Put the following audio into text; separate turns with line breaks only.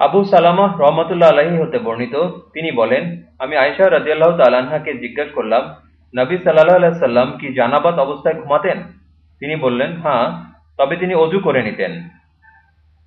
আবু সালামাহ রহমতুল্লাহ আলাহি হতে বর্ণিত। তিনি বলেন, আমি আয়সা রাজিয়াল্লাহ তালাহাকে জিজ্ঞেস করলাম, নবী সাল্লাহ সাল্লাম কি জানাবাত অবস্থায় ঘুমাতেন? তিনি বললেন হ্যাঁ তবে তিনি অজু করে নিতেন।